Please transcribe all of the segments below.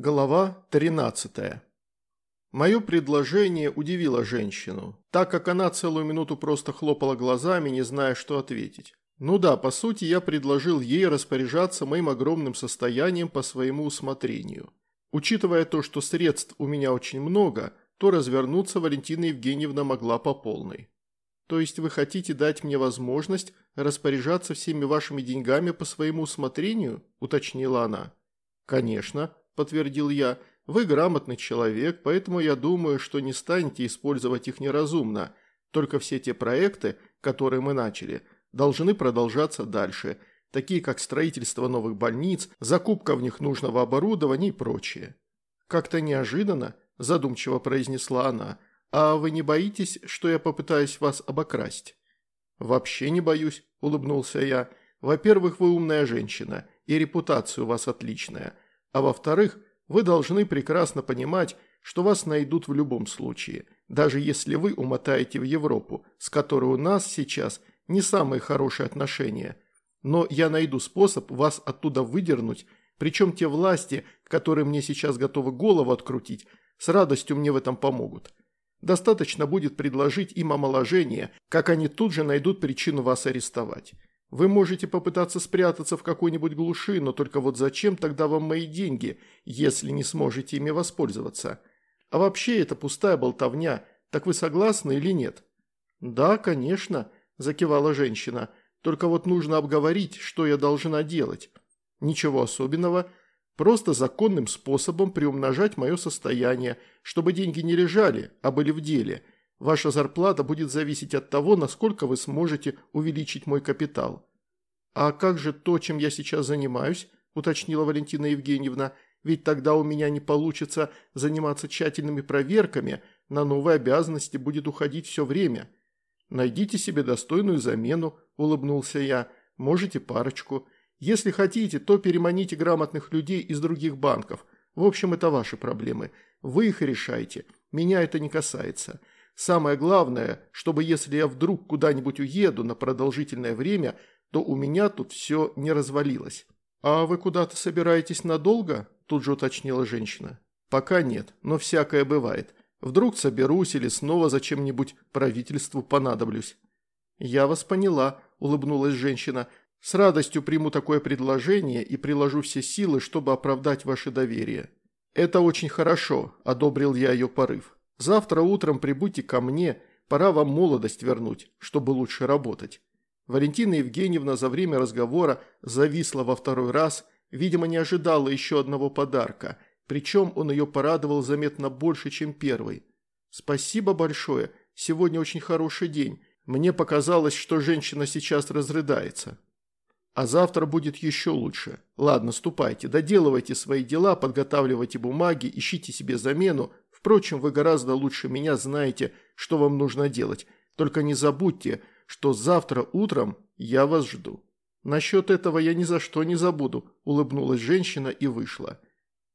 Глава 13. Мое предложение удивило женщину, так как она целую минуту просто хлопала глазами, не зная, что ответить. Ну да, по сути, я предложил ей распоряжаться моим огромным состоянием по своему усмотрению. Учитывая то, что средств у меня очень много, то развернуться Валентина Евгеньевна могла по полной. То есть вы хотите дать мне возможность распоряжаться всеми вашими деньгами по своему усмотрению, уточнила она. Конечно, подтвердил я. «Вы грамотный человек, поэтому я думаю, что не станете использовать их неразумно. Только все те проекты, которые мы начали, должны продолжаться дальше, такие как строительство новых больниц, закупка в них нужного оборудования и прочее». «Как-то неожиданно», – задумчиво произнесла она, – «а вы не боитесь, что я попытаюсь вас обокрасть?» «Вообще не боюсь», – улыбнулся я. «Во-первых, вы умная женщина, и репутация у вас отличная». А во-вторых, вы должны прекрасно понимать, что вас найдут в любом случае, даже если вы умотаете в Европу, с которой у нас сейчас не самые хорошие отношения. Но я найду способ вас оттуда выдернуть, причем те власти, которые мне сейчас готовы голову открутить, с радостью мне в этом помогут. Достаточно будет предложить им омоложение, как они тут же найдут причину вас арестовать. Вы можете попытаться спрятаться в какой-нибудь глуши, но только вот зачем тогда вам мои деньги, если не сможете ими воспользоваться? А вообще это пустая болтовня, так вы согласны или нет?» «Да, конечно», – закивала женщина, – «только вот нужно обговорить, что я должна делать. Ничего особенного, просто законным способом приумножать мое состояние, чтобы деньги не лежали, а были в деле». Ваша зарплата будет зависеть от того, насколько вы сможете увеличить мой капитал». «А как же то, чем я сейчас занимаюсь?» – уточнила Валентина Евгеньевна. «Ведь тогда у меня не получится заниматься тщательными проверками, на новые обязанности будет уходить все время». «Найдите себе достойную замену», – улыбнулся я. «Можете парочку. Если хотите, то переманите грамотных людей из других банков. В общем, это ваши проблемы. Вы их решайте. Меня это не касается». Самое главное, чтобы если я вдруг куда-нибудь уеду на продолжительное время, то у меня тут все не развалилось. «А вы куда-то собираетесь надолго?» – тут же уточнила женщина. «Пока нет, но всякое бывает. Вдруг соберусь или снова зачем-нибудь правительству понадоблюсь». «Я вас поняла», – улыбнулась женщина. «С радостью приму такое предложение и приложу все силы, чтобы оправдать ваше доверие». «Это очень хорошо», – одобрил я ее порыв. Завтра утром прибудьте ко мне, пора вам молодость вернуть, чтобы лучше работать». Валентина Евгеньевна за время разговора зависла во второй раз, видимо, не ожидала еще одного подарка, причем он ее порадовал заметно больше, чем первый. «Спасибо большое, сегодня очень хороший день. Мне показалось, что женщина сейчас разрыдается. А завтра будет еще лучше. Ладно, ступайте, доделывайте свои дела, подготавливайте бумаги, ищите себе замену, Впрочем, вы гораздо лучше меня знаете, что вам нужно делать. Только не забудьте, что завтра утром я вас жду». «Насчет этого я ни за что не забуду», – улыбнулась женщина и вышла.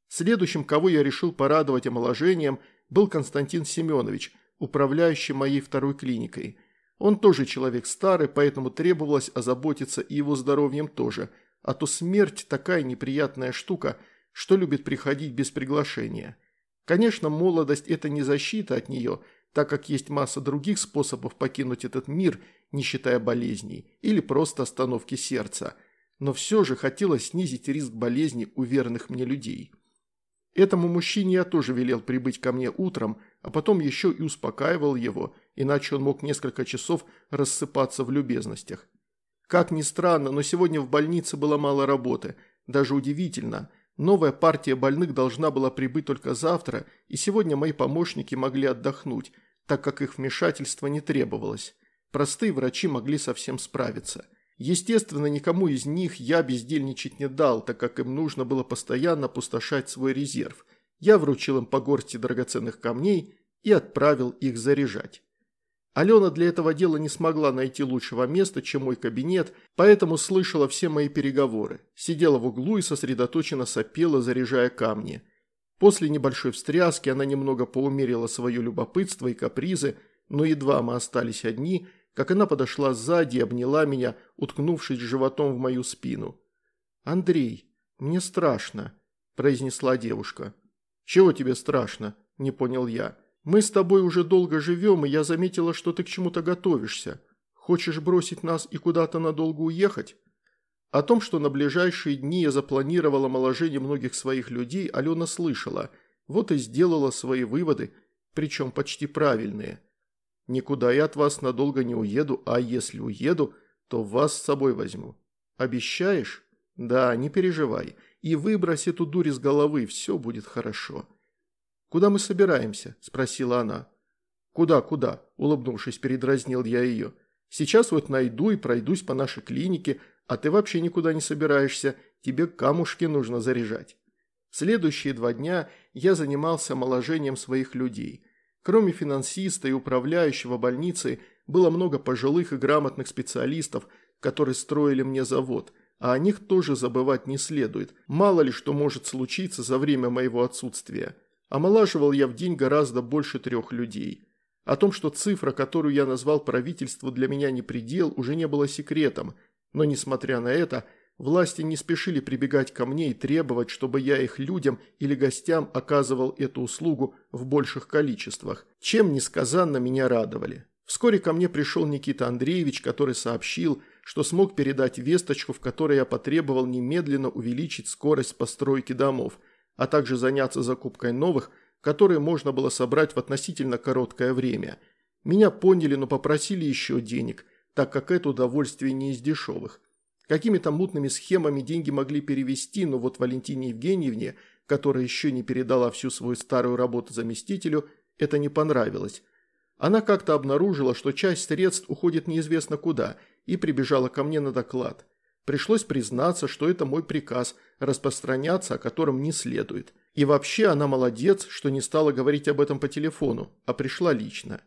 Следующим, кого я решил порадовать омоложением, был Константин Семенович, управляющий моей второй клиникой. Он тоже человек старый, поэтому требовалось озаботиться и его здоровьем тоже, а то смерть такая неприятная штука, что любит приходить без приглашения. Конечно, молодость – это не защита от нее, так как есть масса других способов покинуть этот мир, не считая болезней, или просто остановки сердца. Но все же хотелось снизить риск болезни у верных мне людей. Этому мужчине я тоже велел прибыть ко мне утром, а потом еще и успокаивал его, иначе он мог несколько часов рассыпаться в любезностях. Как ни странно, но сегодня в больнице было мало работы, даже удивительно – Новая партия больных должна была прибыть только завтра, и сегодня мои помощники могли отдохнуть, так как их вмешательство не требовалось. Простые врачи могли совсем справиться. Естественно, никому из них я бездельничать не дал, так как им нужно было постоянно опустошать свой резерв. Я вручил им по горсти драгоценных камней и отправил их заряжать. Алена для этого дела не смогла найти лучшего места, чем мой кабинет, поэтому слышала все мои переговоры. Сидела в углу и сосредоточенно сопела, заряжая камни. После небольшой встряски она немного поумерила свое любопытство и капризы, но едва мы остались одни, как она подошла сзади и обняла меня, уткнувшись животом в мою спину. «Андрей, мне страшно», – произнесла девушка. «Чего тебе страшно?» – не понял я. «Мы с тобой уже долго живем, и я заметила, что ты к чему-то готовишься. Хочешь бросить нас и куда-то надолго уехать?» О том, что на ближайшие дни я запланировала омоложение многих своих людей, Алена слышала, вот и сделала свои выводы, причем почти правильные. «Никуда я от вас надолго не уеду, а если уеду, то вас с собой возьму. Обещаешь?» «Да, не переживай. И выбрось эту дурь из головы, все будет хорошо». «Куда мы собираемся?» – спросила она. «Куда, куда?» – улыбнувшись, передразнил я ее. «Сейчас вот найду и пройдусь по нашей клинике, а ты вообще никуда не собираешься, тебе камушки нужно заряжать». Следующие два дня я занимался омоложением своих людей. Кроме финансиста и управляющего больницы, было много пожилых и грамотных специалистов, которые строили мне завод, а о них тоже забывать не следует. Мало ли что может случиться за время моего отсутствия. Омолаживал я в день гораздо больше трех людей. О том, что цифра, которую я назвал правительству, для меня не предел, уже не было секретом, но, несмотря на это, власти не спешили прибегать ко мне и требовать, чтобы я их людям или гостям оказывал эту услугу в больших количествах, чем несказанно меня радовали. Вскоре ко мне пришел Никита Андреевич, который сообщил, что смог передать весточку, в которой я потребовал немедленно увеличить скорость постройки домов – а также заняться закупкой новых, которые можно было собрать в относительно короткое время. Меня поняли, но попросили еще денег, так как это удовольствие не из дешевых. Какими-то мутными схемами деньги могли перевести, но вот Валентине Евгеньевне, которая еще не передала всю свою старую работу заместителю, это не понравилось. Она как-то обнаружила, что часть средств уходит неизвестно куда, и прибежала ко мне на доклад. Пришлось признаться, что это мой приказ, распространяться о котором не следует. И вообще она молодец, что не стала говорить об этом по телефону, а пришла лично.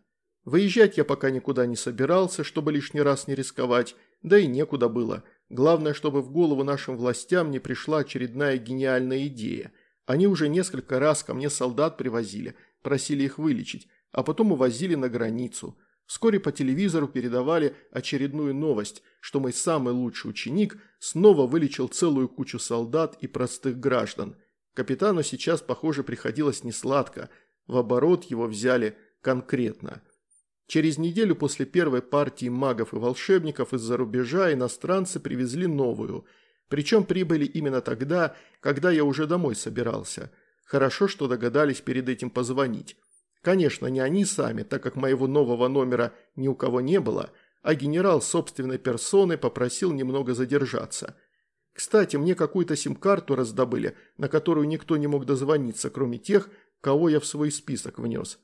Выезжать я пока никуда не собирался, чтобы лишний раз не рисковать, да и некуда было. Главное, чтобы в голову нашим властям не пришла очередная гениальная идея. Они уже несколько раз ко мне солдат привозили, просили их вылечить, а потом увозили на границу – Вскоре по телевизору передавали очередную новость, что мой самый лучший ученик снова вылечил целую кучу солдат и простых граждан. Капитану сейчас, похоже, приходилось несладко, в оборот его взяли конкретно. Через неделю после первой партии магов и волшебников из-за рубежа иностранцы привезли новую, причем прибыли именно тогда, когда я уже домой собирался. Хорошо, что догадались перед этим позвонить. Конечно, не они сами, так как моего нового номера ни у кого не было, а генерал собственной персоной попросил немного задержаться. Кстати, мне какую-то сим-карту раздобыли, на которую никто не мог дозвониться, кроме тех, кого я в свой список внес.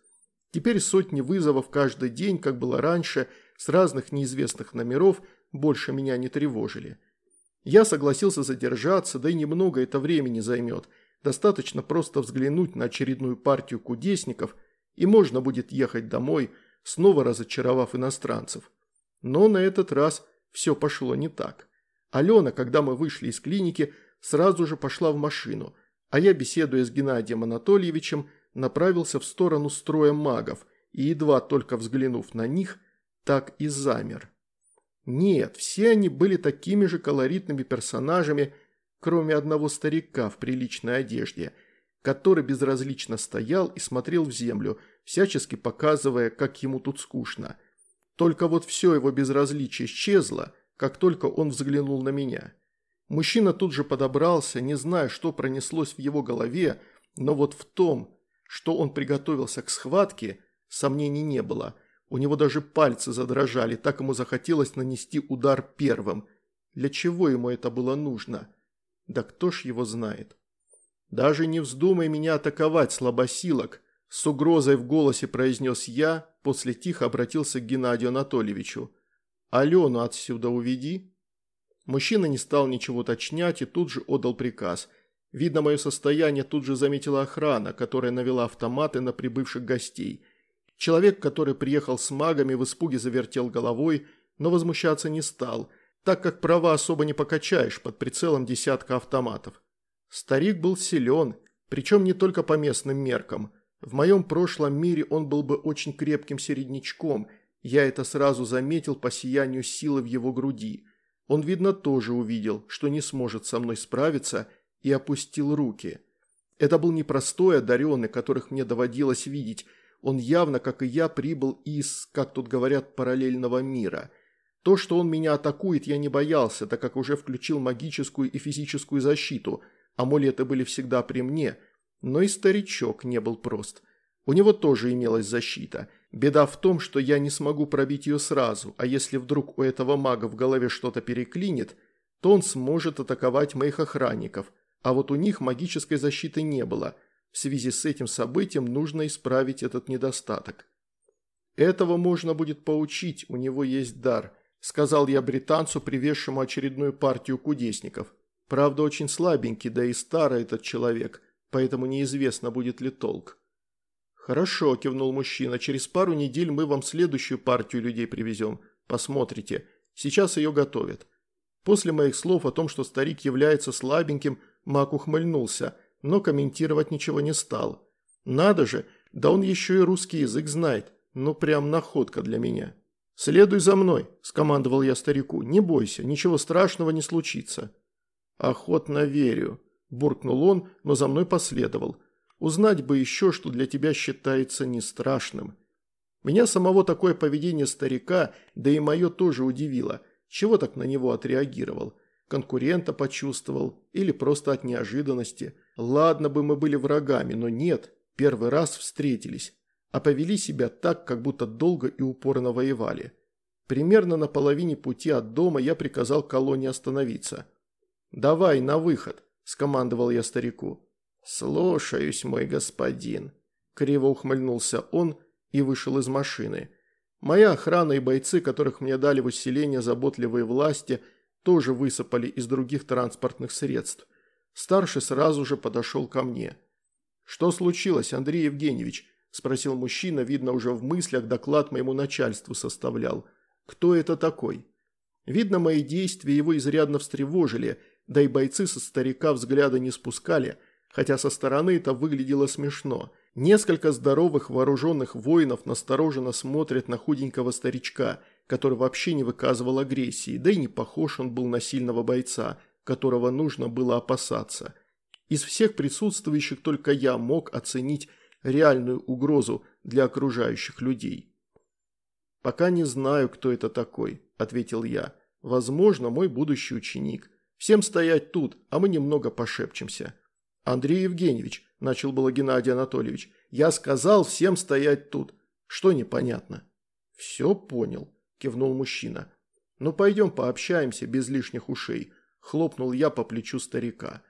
Теперь сотни вызовов каждый день, как было раньше, с разных неизвестных номеров, больше меня не тревожили. Я согласился задержаться, да и немного это времени займет. Достаточно просто взглянуть на очередную партию кудесников – и можно будет ехать домой, снова разочаровав иностранцев. Но на этот раз все пошло не так. Алена, когда мы вышли из клиники, сразу же пошла в машину, а я, беседуя с Геннадием Анатольевичем, направился в сторону строя магов и, едва только взглянув на них, так и замер. Нет, все они были такими же колоритными персонажами, кроме одного старика в приличной одежде – который безразлично стоял и смотрел в землю, всячески показывая, как ему тут скучно. Только вот все его безразличие исчезло, как только он взглянул на меня. Мужчина тут же подобрался, не зная, что пронеслось в его голове, но вот в том, что он приготовился к схватке, сомнений не было. У него даже пальцы задрожали, так ему захотелось нанести удар первым. Для чего ему это было нужно? Да кто ж его знает. «Даже не вздумай меня атаковать, слабосилок», – с угрозой в голосе произнес я, после тихо обратился к Геннадию Анатольевичу. «Алену отсюда уведи». Мужчина не стал ничего уточнять и тут же отдал приказ. Видно, мое состояние тут же заметила охрана, которая навела автоматы на прибывших гостей. Человек, который приехал с магами, в испуге завертел головой, но возмущаться не стал, так как права особо не покачаешь под прицелом десятка автоматов. Старик был силен, причем не только по местным меркам. В моем прошлом мире он был бы очень крепким середнячком, я это сразу заметил по сиянию силы в его груди. Он, видно, тоже увидел, что не сможет со мной справиться, и опустил руки. Это был не простой одаренный, которых мне доводилось видеть. Он явно, как и я, прибыл из, как тут говорят, параллельного мира. То, что он меня атакует, я не боялся, так как уже включил магическую и физическую защиту. Амулеты были всегда при мне. Но и старичок не был прост. У него тоже имелась защита. Беда в том, что я не смогу пробить ее сразу, а если вдруг у этого мага в голове что-то переклинит, то он сможет атаковать моих охранников, а вот у них магической защиты не было. В связи с этим событием нужно исправить этот недостаток. «Этого можно будет поучить, у него есть дар», – сказал я британцу, привезшему очередную партию кудесников. Правда, очень слабенький, да и старый этот человек, поэтому неизвестно, будет ли толк. «Хорошо», – кивнул мужчина, – «через пару недель мы вам следующую партию людей привезем. Посмотрите. Сейчас ее готовят». После моих слов о том, что старик является слабеньким, Мак ухмыльнулся, но комментировать ничего не стал. «Надо же, да он еще и русский язык знает. Ну, прям находка для меня». «Следуй за мной», – скомандовал я старику. «Не бойся, ничего страшного не случится». «Охотно верю», – буркнул он, но за мной последовал. Узнать бы еще, что для тебя считается не страшным. Меня самого такое поведение старика, да и мое тоже удивило. Чего так на него отреагировал? Конкурента почувствовал или просто от неожиданности? Ладно бы мы были врагами, но нет, первый раз встретились. А повели себя так, как будто долго и упорно воевали. Примерно на половине пути от дома я приказал колонне остановиться. «Давай, на выход», – скомандовал я старику. «Слушаюсь, мой господин», – криво ухмыльнулся он и вышел из машины. Моя охрана и бойцы, которых мне дали в усиление заботливые власти, тоже высыпали из других транспортных средств. Старший сразу же подошел ко мне. «Что случилось, Андрей Евгеньевич?» – спросил мужчина, видно, уже в мыслях доклад моему начальству составлял. «Кто это такой?» Видно, мои действия его изрядно встревожили, да и бойцы со старика взгляда не спускали – хотя со стороны это выглядело смешно. Несколько здоровых вооруженных воинов настороженно смотрят на худенького старичка, который вообще не выказывал агрессии, да и не похож он был на сильного бойца, которого нужно было опасаться. Из всех присутствующих только я мог оценить реальную угрозу для окружающих людей. «Пока не знаю, кто это такой», – ответил я. «Возможно, мой будущий ученик. Всем стоять тут, а мы немного пошепчемся». «Андрей Евгеньевич», – начал было Геннадий Анатольевич, – «я сказал всем стоять тут. Что непонятно?» «Все понял», – кивнул мужчина. «Ну пойдем пообщаемся без лишних ушей», – хлопнул я по плечу старика.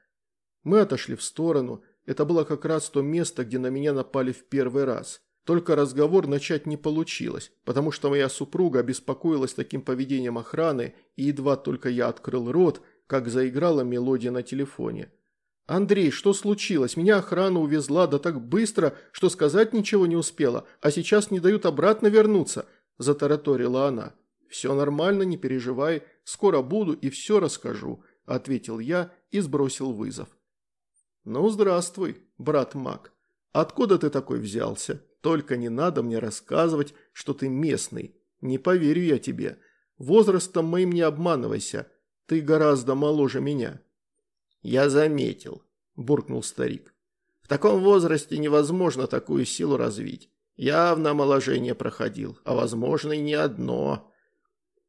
Мы отошли в сторону. Это было как раз то место, где на меня напали в первый раз. Только разговор начать не получилось, потому что моя супруга обеспокоилась таким поведением охраны, и едва только я открыл рот, как заиграла мелодия на телефоне. «Андрей, что случилось? Меня охрана увезла, да так быстро, что сказать ничего не успела, а сейчас не дают обратно вернуться», – затараторила она. «Все нормально, не переживай, скоро буду и все расскажу», – ответил я и сбросил вызов. «Ну, здравствуй, брат Мак. Откуда ты такой взялся? Только не надо мне рассказывать, что ты местный. Не поверю я тебе. Возрастом моим не обманывайся. Ты гораздо моложе меня». «Я заметил», – буркнул старик. «В таком возрасте невозможно такую силу развить. Явно омоложение проходил, а возможно и не одно».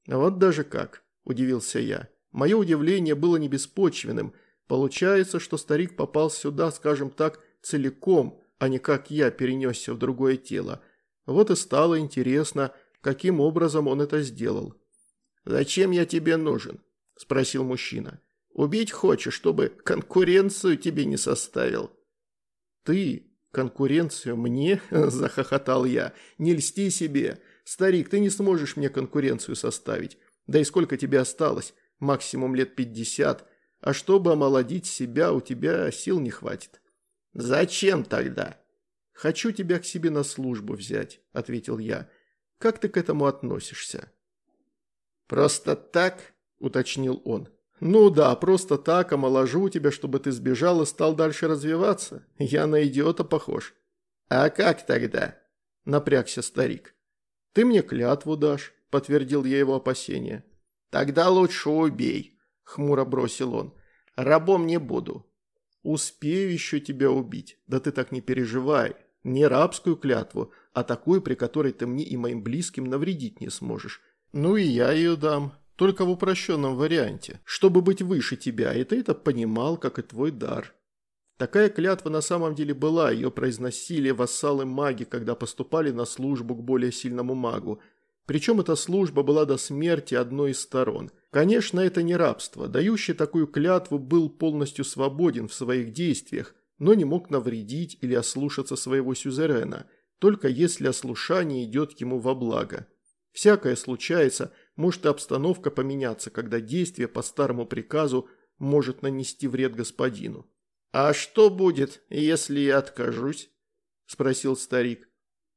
«Вот даже как», – удивился я. Мое удивление было не беспочвенным. Получается, что старик попал сюда, скажем так, целиком, а не как я перенесся в другое тело. Вот и стало интересно, каким образом он это сделал. «Зачем я тебе нужен?» – спросил мужчина. Убить хочешь, чтобы конкуренцию тебе не составил?» «Ты? Конкуренцию мне?» – захохотал я. «Не льсти себе. Старик, ты не сможешь мне конкуренцию составить. Да и сколько тебе осталось? Максимум лет пятьдесят. А чтобы омолодить себя, у тебя сил не хватит». «Зачем тогда?» «Хочу тебя к себе на службу взять», – ответил я. «Как ты к этому относишься?» «Просто так?» – уточнил он. «Ну да, просто так омоложу тебя, чтобы ты сбежал и стал дальше развиваться. Я на идиота похож». «А как тогда?» – напрягся старик. «Ты мне клятву дашь», – подтвердил я его опасения. «Тогда лучше убей», – хмуро бросил он. «Рабом не буду». «Успею еще тебя убить. Да ты так не переживай. Не рабскую клятву, а такую, при которой ты мне и моим близким навредить не сможешь. Ну и я ее дам, только в упрощенном варианте, чтобы быть выше тебя, и ты это понимал, как и твой дар». Такая клятва на самом деле была, ее произносили вассалы маги, когда поступали на службу к более сильному магу. Причем эта служба была до смерти одной из сторон. Конечно, это не рабство. Дающий такую клятву был полностью свободен в своих действиях, но не мог навредить или ослушаться своего сюзерена, только если ослушание идет ему во благо. Всякое случается, может и обстановка поменяться, когда действие по старому приказу может нанести вред господину. «А что будет, если я откажусь?» – спросил старик.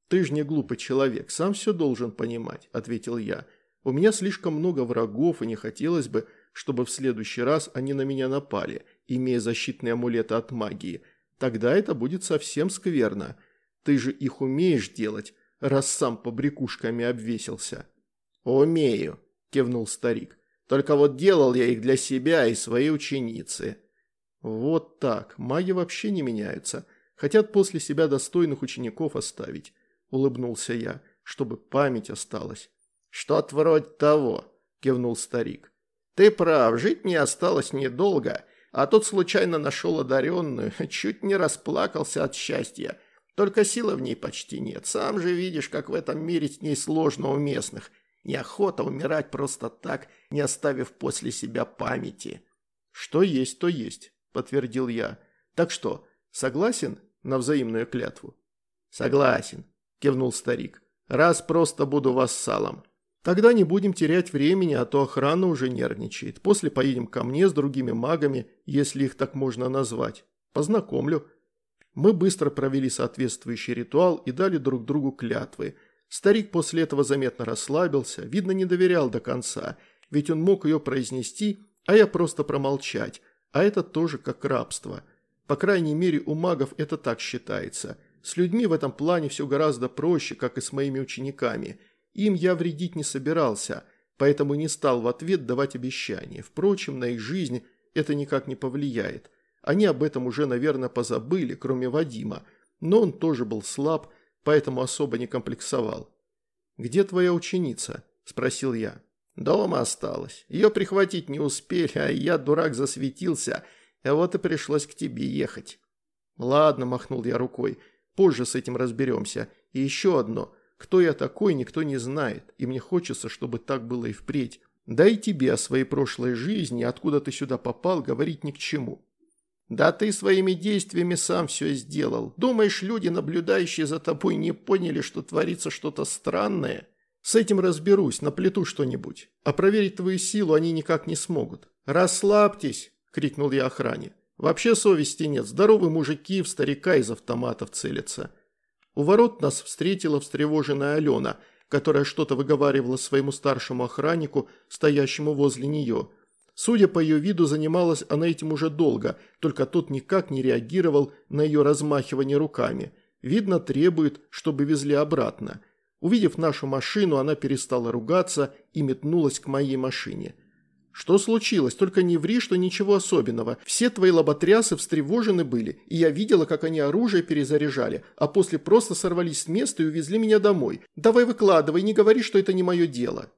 «Ты ж не глупый человек, сам все должен понимать», – ответил я. «У меня слишком много врагов, и не хотелось бы, чтобы в следующий раз они на меня напали, имея защитные амулеты от магии. Тогда это будет совсем скверно. Ты же их умеешь делать, раз сам побрякушками обвесился». «Умею», – кивнул старик. «Только вот делал я их для себя и своей ученицы». Вот так, маги вообще не меняются. Хотят после себя достойных учеников оставить. Улыбнулся я, чтобы память осталась. Что-то вроде того, кивнул старик. Ты прав, жить мне осталось недолго, а тут случайно нашел одаренную, чуть не расплакался от счастья. Только силы в ней почти нет. Сам же видишь, как в этом мире с ней сложно у местных. Неохота умирать просто так, не оставив после себя памяти. Что есть, то есть подтвердил я. «Так что, согласен на взаимную клятву?» «Согласен», – кивнул старик. «Раз просто буду вассалом». «Тогда не будем терять времени, а то охрана уже нервничает. После поедем ко мне с другими магами, если их так можно назвать. Познакомлю». Мы быстро провели соответствующий ритуал и дали друг другу клятвы. Старик после этого заметно расслабился, видно, не доверял до конца, ведь он мог ее произнести, а я просто промолчать, а это тоже как рабство. По крайней мере, у магов это так считается. С людьми в этом плане все гораздо проще, как и с моими учениками. Им я вредить не собирался, поэтому не стал в ответ давать обещания. Впрочем, на их жизнь это никак не повлияет. Они об этом уже, наверное, позабыли, кроме Вадима. Но он тоже был слаб, поэтому особо не комплексовал. «Где твоя ученица?» – спросил я. Дома осталась. Ее прихватить не успели, а я, дурак, засветился, а вот и пришлось к тебе ехать. Ладно, махнул я рукой, позже с этим разберемся. И еще одно. Кто я такой, никто не знает, и мне хочется, чтобы так было и впредь. Да и тебе о своей прошлой жизни, откуда ты сюда попал, говорить ни к чему. Да ты своими действиями сам все сделал. Думаешь, люди, наблюдающие за тобой, не поняли, что творится что-то странное?» С этим разберусь, наплету что-нибудь. А проверить твою силу они никак не смогут. Расслабьтесь, крикнул я охране. Вообще совести нет, здоровые мужики в старика из автоматов целятся. У ворот нас встретила встревоженная Алена, которая что-то выговаривала своему старшему охраннику, стоящему возле нее. Судя по ее виду, занималась она этим уже долго, только тот никак не реагировал на ее размахивание руками. Видно, требует, чтобы везли обратно. Увидев нашу машину, она перестала ругаться и метнулась к моей машине. «Что случилось? Только не ври, что ничего особенного. Все твои лоботрясы встревожены были, и я видела, как они оружие перезаряжали, а после просто сорвались с места и увезли меня домой. Давай выкладывай, не говори, что это не мое дело».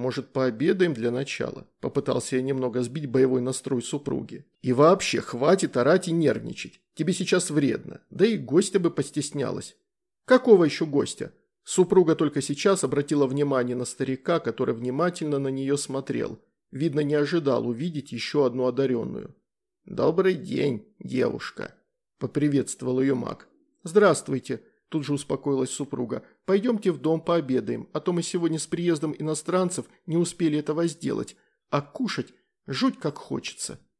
«Может, пообедаем для начала?» – попытался я немного сбить боевой настрой супруги. «И вообще, хватит орать и нервничать. Тебе сейчас вредно. Да и гостя бы постеснялась». «Какого еще гостя?» Супруга только сейчас обратила внимание на старика, который внимательно на нее смотрел. Видно, не ожидал увидеть еще одну одаренную. «Добрый день, девушка», – поприветствовал ее маг. «Здравствуйте», – тут же успокоилась супруга. «Пойдемте в дом пообедаем, а то мы сегодня с приездом иностранцев не успели этого сделать, а кушать жуть как хочется».